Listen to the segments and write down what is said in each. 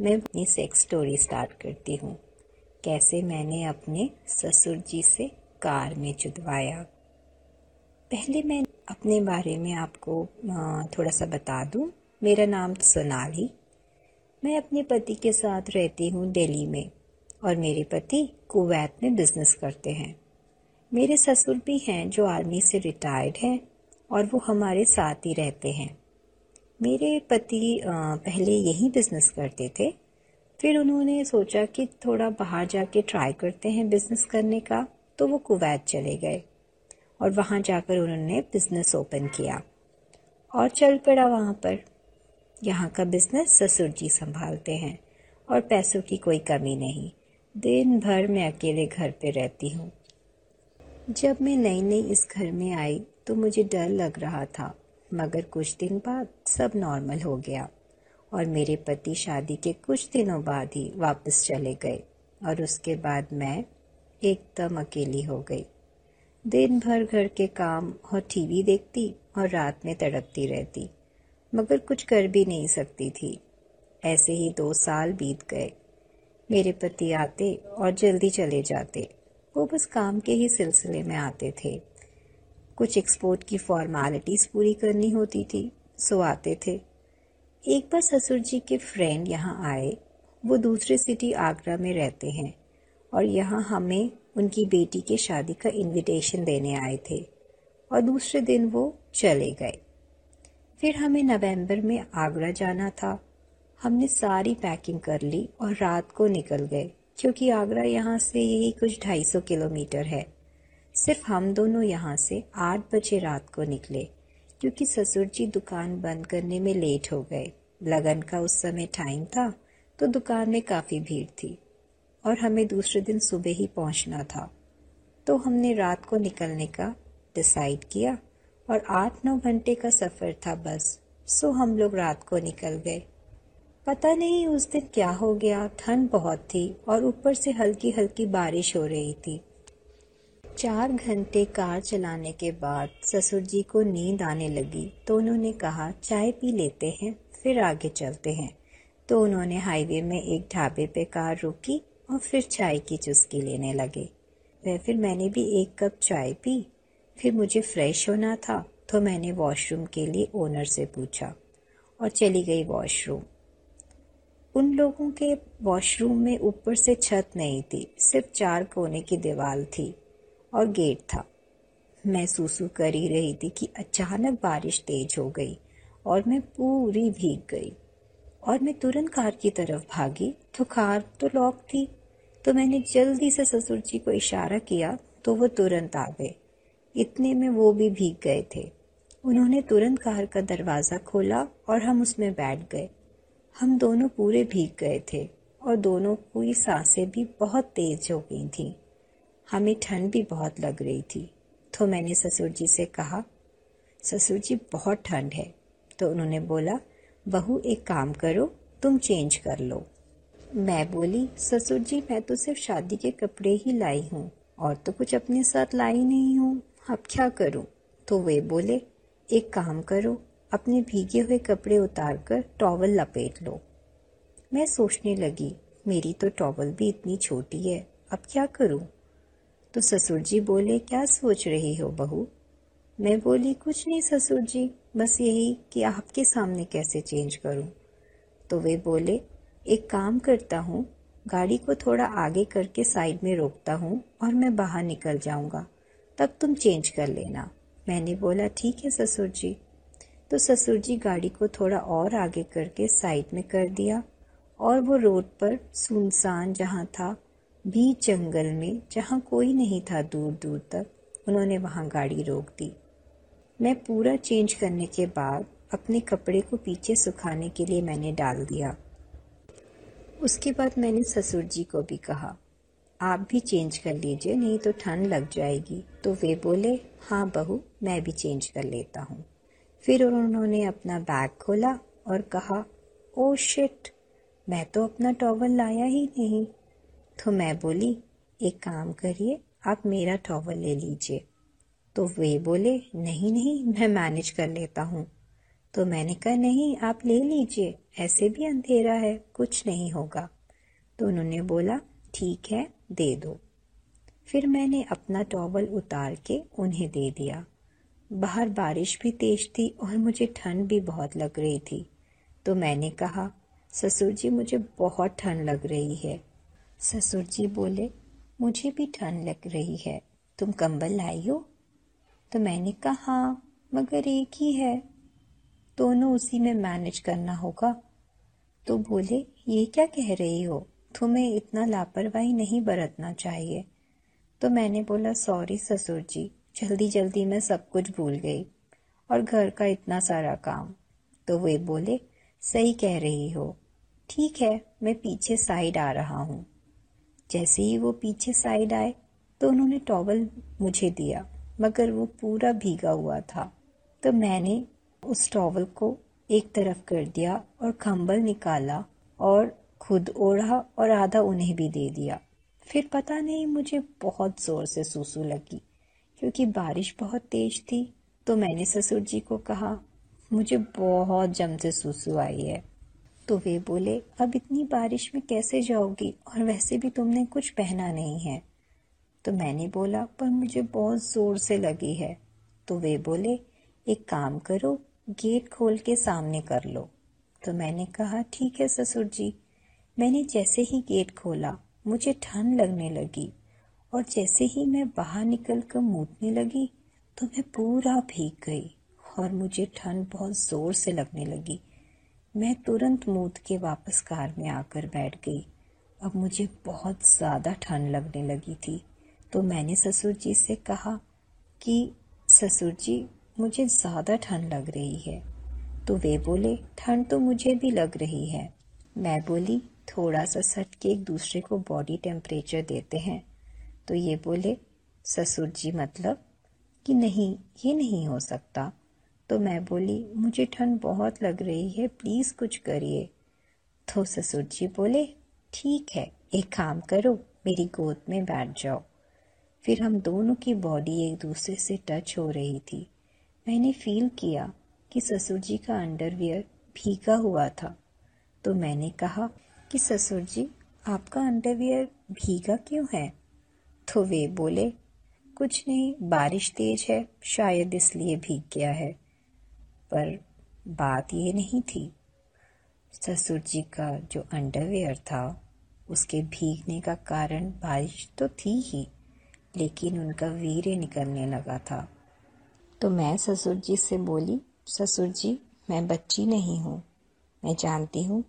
मैं अपनी sex story start करती हूँ। कैसे मैंने अपने ससुर जी से कार में चुदवाया? पहले मैं अपने बारे में आपको थोड़ा सा बता दूँ। मेरा नाम सोनाली। मैं अपने पति के साथ रहती हूँ दिल्ली में और मेरे पति कुवैत में बिज़नेस करते हैं। मेरे ससुर भी हैं जो आर्मी से रिटायर्ड हैं और वो हमारे साथ ही रहते हैं। मेरे पति पहले यही बिज़नेस करते थे, फिर उन्होंने सोचा कि थोड़ा बाहर जाके ट्राई करते हैं बिज़नेस करने का तो वो कुवैत चले गए और वहाँ जाकर उन्होंने बिज़नेस ओपन किया और चल पड़ा वहाँ पर। यहाँ का बिज़नेस ससुर जी संभालते हैं और पैसों की कोई कमी नहीं। दिन भर मैं अकेले घर पे रहती हूँ। जब मैं नई नई इस घर में आई तो मुझे डर लग रहा था। मगर कुछ दिन बाद सब नॉर्मल हो गया और मेरे पति शादी के कुछ दिनों बाद ही वापस चले गए और उसके बाद मैं एकदम अकेली हो गई। दिन भर घर के काम और टीवी देखती और रात में तड़पती रहती, मगर कुछ कर भी नहीं सकती थी। ऐसे ही दो साल बीत गए। मेरे पति आते और जल्दी चले जाते। वो बस काम के ही सिलसिले में आते थे। कुछ एक्सपोर्ट की फॉर्मेलिटीज़ पूरी करनी होती थी। सो आते थे। एक बार ससुर जी के फ्रेंड यहाँ आए। वो दूसरे सिटी आगरा में रहते हैं और यहाँ हमें उनकी बेटी के शादी का इनविटेशन देने आए थे और दूसरे दिन वो चले गए। फिर हमें नवंबर में आगरा जाना था। हमने सारी पैकिंग कर ली और रात को निकल गए, क्योंकि आगरा यहाँ से यही कुछ ढाई सौ किलोमीटर है। सिर्फ़ हम दोनों यहाँ से आठ बजे रात को निकले, क्योंकि ससुर जी दुकान बंद करने में लेट हो गए। लगन का उस समय टाइम था तो दुकान में काफ़ी भीड़ थी और हमें दूसरे दिन सुबह ही पहुँचना था। तो हमने रात को निकलने का डिसाइड किया और आठ नौ घंटे का सफ़र था बस। सो हम लोग रात को निकल गए। पता नहीं उस दिन क्या हो गया, ठंड बहुत थी और ऊपर से हल्की हल्की बारिश हो रही थी। चार घंटे कार चलाने के बाद ससुर जी को नींद आने लगी तो उन्होंने कहा, चाय पी लेते हैं, फिर आगे चलते हैं। तो उन्होंने हाईवे में एक ढाबे पे कार रोकी और फिर चाय की चुस्की लेने लगे। वह फिर मैंने भी एक कप चाय पी, फिर मुझे फ्रेश होना था तो मैंने वॉशरूम के लिए ओनर से पूछा और चली गई वॉशरूम। उन लोगों के वॉशरूम में ऊपर से छत नहीं थी, सिर्फ़ चार कोने की दीवार थी। और गेट था। मैं सूसू कर ही रही थी कि अचानक बारिश तेज हो गई और मैं पूरी भीग गई और मैं तुरंत कार की तरफ़ भागी। तो कार तो लॉक थी। तो मैंने जल्दी से ससुर जी को इशारा किया तो वो तुरंत आ गए। इतने में वो भी भीग गए थे। उन्होंने तुरंत कार का दरवाज़ा खोला और हम उसमें बैठ गए। हम दोनों पूरे भीग गए थे और दोनों की साँसें भी बहुत तेज हो गई थीं। हमें ठंड भी बहुत लग रही थी। तो मैंने ससुर जी से कहा, ससुर जी, बहुत ठंड है। तो उन्होंने बोला, बहू, एक काम करो, तुम चेंज कर लो। मैं बोली, ससुर जी, मैं तो सिर्फ़ शादी के कपड़े ही लाई हूँ और तो कुछ अपने साथ लाई नहीं हूँ। अब क्या करूँ? तो वे बोले, एक काम करो, अपने भीगे हुए कपड़े उतार कर टॉवल लपेट लो। मैं सोचने लगी, मेरी तो टॉवल भी इतनी छोटी है, अब क्या करूँ? तो ससुर जी बोले, क्या सोच रही हो बहू? मैं बोली, कुछ नहीं ससुर जी, बस यही कि आपके सामने कैसे चेंज करूँ? तो वे बोले, एक काम करता हूँ, गाड़ी को थोड़ा आगे करके साइड में रोकता हूँ और मैं बाहर निकल जाऊँगा। तब तुम चेंज कर लेना। मैंने बोला, ठीक है ससुर जी। तो ससुर जी गाड़ी को थोड़ा और आगे करके साइड में कर दिया और वो रोड पर सुनसान जहाँ था बीच जंगल में, जहाँ कोई नहीं था दूर दूर तक, उन्होंने वहाँ गाड़ी रोक दी। मैं पूरा चेंज करने के बाद अपने कपड़े को पीछे सुखाने के लिए मैंने डाल दिया। उसके बाद मैंने ससुर जी को भी कहा, आप भी चेंज कर लीजिए, नहीं तो ठंड लग जाएगी। तो वे बोले हाँ बहू, मैं भी चेंज कर लेता हूँ। फिर उन्होंने अपना बैग खोला और कहा, ओ शिट, मैं तो अपना टॉवल लाया ही नहीं। तो मैं बोली, एक काम करिए, आप मेरा टॉवल ले लीजिए। तो वे बोले, नहीं नहीं, मैं मैनेज कर लेता हूँ। तो मैंने कहा, नहीं, आप ले लीजिए, ऐसे भी अंधेरा है, कुछ नहीं होगा। तो उन्होंने बोला, ठीक है, दे दो। फिर मैंने अपना टॉवल उतार के उन्हें दे दिया। बाहर बारिश भी तेज थी और मुझे ठंड भी बहुत लग रही थी। तो मैंने कहा, ससुर जी, मुझे बहुत ठंड लग रही है। ससुर जी बोले, मुझे भी ठंड लग रही है। तुम कंबल लाई हो? तो मैंने कहा हाँ मगर एक ही है। दोनों उसी में मैनेज करना होगा। तो बोले, ये क्या कह रही हो? तुम्हें इतना लापरवाही नहीं बरतना चाहिए। तो मैंने बोला सॉरी ससुर जी जल्दी जल्दी मैं सब कुछ भूल गई और घर का इतना सारा काम। तो वे बोले, सही कह रही हो। ठीक है, मैं पीछे साइड आ रहा हूँ। जैसे ही वो पीछे साइड आए तो उन्होंने टॉवल मुझे दिया, मगर वो पूरा भीगा हुआ था। तो मैंने उस टॉवल को एक तरफ़ कर दिया और कंबल निकाला और खुद ओढ़ा और आधा उन्हें भी दे दिया। फिर पता नहीं मुझे बहुत ज़ोर से सूसू लगी, क्योंकि बारिश बहुत तेज थी तो मैंने ससुर जी को कहा, मुझे बहुत जम से सूसू आई है। तो वे बोले, अब इतनी बारिश में कैसे जाओगी? और वैसे भी तुमने कुछ पहना नहीं है। तो मैंने बोला, पर मुझे बहुत ज़ोर से लगी है। तो वे बोले, एक काम करो, गेट खोल के सामने कर लो। तो मैंने कहा, ठीक है ससुर जी मैंने जैसे ही गेट खोला, मुझे ठंड लगने लगी। और जैसे ही मैं बाहर निकल कर मूतने लगी तो मैं पूरा भीग गई और मुझे ठंड बहुत ज़ोर से लगने लगी। मैं तुरंत मूत के वापस कार में आकर बैठ गई। अब मुझे बहुत ज़्यादा ठंड लगने लगी थी तो मैंने ससुर जी से कहा कि ससुर जी मुझे ज़्यादा ठंड लग रही है। तो वे बोले, ठंड तो मुझे भी लग रही है। मैं बोली, थोड़ा सा सट के एक दूसरे को बॉडी टेम्परेचर देते हैं। तो ये बोले ससुर जी मतलब कि नहीं, ये नहीं हो सकता। तो मैं बोली, मुझे ठंड बहुत लग रही है प्लीज़ कुछ करिए। तो ससुर जी बोले, ठीक है, एक काम करो, मेरी गोद में बैठ जाओ। फिर हम दोनों की बॉडी एक दूसरे से टच हो रही थी। मैंने फील किया कि ससुर जी का अंडरवियर भीगा हुआ था। तो मैंने कहा कि, ससुर जी, आपका अंडरवियर भीगा क्यों है? तो वे बोले, कुछ नहीं, बारिश तेज है, शायद इसलिए भीग गया है। पर बात ये नहीं थी। ससुर जी का जो अंडरवेयर था, उसके भीगने का कारण बारिश तो थी ही, लेकिन उनका वीर्य निकलने लगा था। तो मैं ससुर जी से बोली, ससुर जी, मैं बच्ची नहीं हूँ। मैं जानती हूँ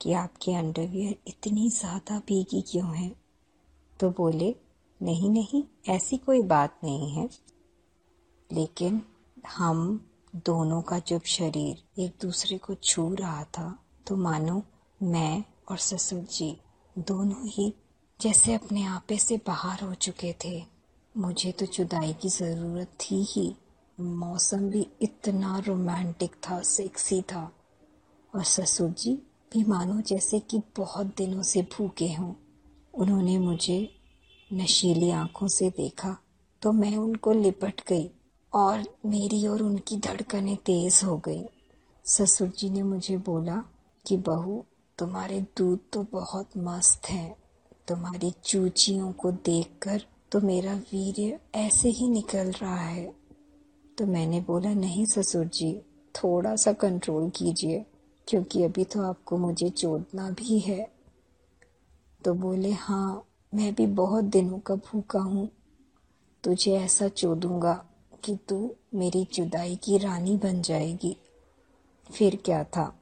कि आपके अंडरवियर इतनी ज़्यादा भीगी क्यों है। तो बोले, नहीं नहीं, ऐसी कोई बात नहीं है। लेकिन हम दोनों का जब शरीर एक दूसरे को छू रहा था तो मानो मैं और ससुर जी दोनों ही जैसे अपने आपे से बाहर हो चुके थे। मुझे तो जुदाई की ज़रूरत थी ही। मौसम भी इतना रोमांटिक था सेक्सी था। और ससुर जी भी मानो जैसे कि बहुत दिनों से भूखे हों। उन्होंने मुझे नशीली आँखों से देखा तो मैं उनको लिपट गई। और मेरी और उनकी धड़कनें तेज हो गई। ससुर जी ने मुझे बोला कि, बहू, तुम्हारे दूध तो बहुत मस्त हैं। तुम्हारी चूचियों को देखकर तो मेरा वीर्य ऐसे ही निकल रहा है। तो मैंने बोला, नहीं ससुर जी, थोड़ा सा कंट्रोल कीजिए, क्योंकि अभी तो आपको मुझे चोदना भी है। तो बोले हाँ मैं भी बहुत दिनों का भूखा हूँ। तुझे ऐसा चोदूँगा। कि तू मेरी जुदाई की रानी बन जाएगी। फिर क्या था?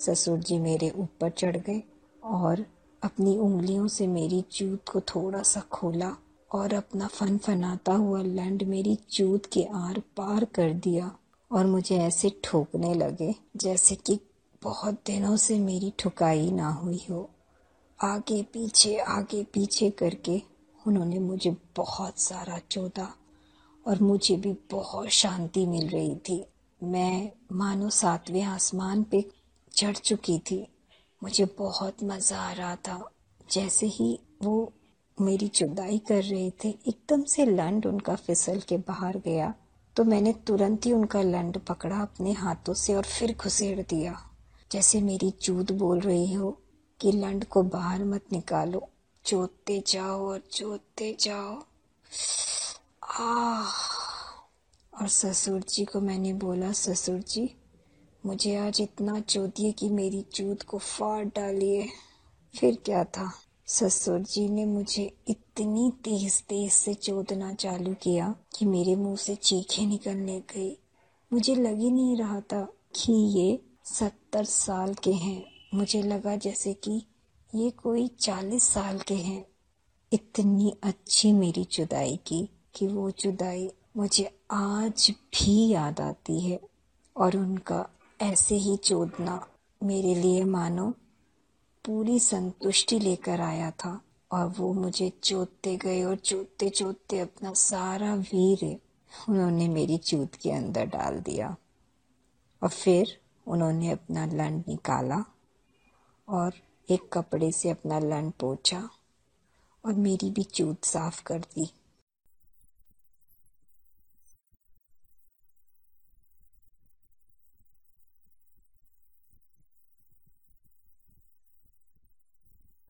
ससुर जी मेरे ऊपर चढ़ गए और अपनी उंगलियों से मेरी चूत को थोड़ा सा खोला और अपना फन फनाता हुआ लैंड मेरी चूत के आर पार कर दिया और मुझे ऐसे ठोकने लगे जैसे कि बहुत दिनों से मेरी ठुकाई ना हुई हो। आगे पीछे आगे पीछे करके उन्होंने मुझे बहुत सारा चोदा। और मुझे भी बहुत शांति मिल रही थी। मैं मानो सातवें आसमान पे चढ़ चुकी थी। मुझे बहुत मज़ा आ रहा था। जैसे ही वो मेरी जुदाई कर रहे थे, एकदम से लंड उनका फिसल के बाहर गया तो मैंने तुरंत ही उनका लंड पकड़ा अपने हाथों से और फिर घुसेड़ दिया। जैसे मेरी चूत बोल रही हो कि लंड को बाहर मत निकालो। जोतते जाओ और जोतते जाओ। और ससुर जी को मैंने बोला, ससुर जी, मुझे आज इतना चोदिए कि मेरी चूत को फाड़ डालिए। फिर क्या था? ससुर जी ने मुझे इतनी तेज तेज से चोदना चालू किया कि मेरे मुँह से चीखें निकलने गई। मुझे लग ही नहीं रहा था कि ये सत्तर साल के हैं। मुझे लगा जैसे कि ये कोई चालीस साल के हैं। इतनी अच्छी मेरी जुदाई की। कि वो जुदाई मुझे आज भी याद आती है और उनका ऐसे ही चोदना मेरे लिए मानो पूरी संतुष्टि लेकर आया था और वो मुझे चोतते गए और चोतते चोतते अपना सारा वीर उन्होंने मेरी चूत के अंदर डाल दिया। और फिर उन्होंने अपना लंड निकाला और एक कपड़े से अपना लंड पोछा और मेरी भी चूत साफ़ कर दी।